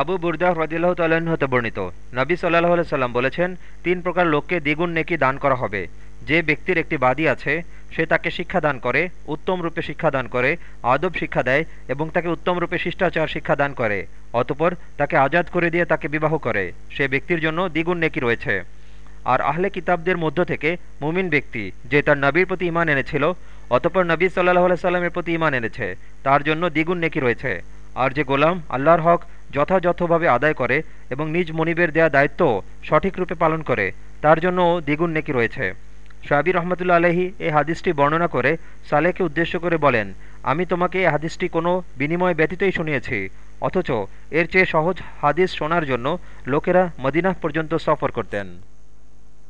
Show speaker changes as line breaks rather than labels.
আবু বুরদাহ রদিল্লাহ তাল্লাহ্ন হতে বর্ণিত। নবী সাল্লাহ সাল্লাম বলেছেন, তিন প্রকার লোককে দ্বিগুণ নেকি দান করা হবে। যে ব্যক্তির একটি বাদী আছে, সে তাকে শিক্ষা দান করে, উত্তম রূপে শিক্ষা দান করে, আদব শিক্ষা দেয় এবং তাকে উত্তম রূপে শিষ্টাচার শিক্ষা দান করে। অতপর তাকে আজাদ করে দিয়ে তাকে বিবাহ করে। সে ব্যক্তির জন্য দ্বিগুণ নেকি রয়েছে। আর আহলে কিতাবদের মধ্য থেকে মুমিন ব্যক্তি, যে তার নবীর প্রতি ইমান এনেছিল, অতপর নবী সাল্লাহ সাল্লামের প্রতি ইমান এনেছে, তার জন্য দ্বিগুণ নেকি রয়েছে। আর যে গোলাম, আল্লাহর হক যথাযথভাবে আদায় করে এবং নিজ মনিবের দেয়া দায়িত্ব সঠিক রূপে পালন করে, তার জন্য দ্বিগুণ নেকি রয়েছে। শাহাবি রহমতুল্লা আলহি এই হাদিসটি বর্ণনা করে সালেকে উদ্দেশ্য করে বলেন, আমি তোমাকে এই হাদিসটি কোনো বিনিময় ব্যতীতই শুনিয়েছি, অথচ এর চেয়ে সহজ হাদিস শোনার জন্য লোকেরা মদিনাহ পর্যন্ত সফর করতেন।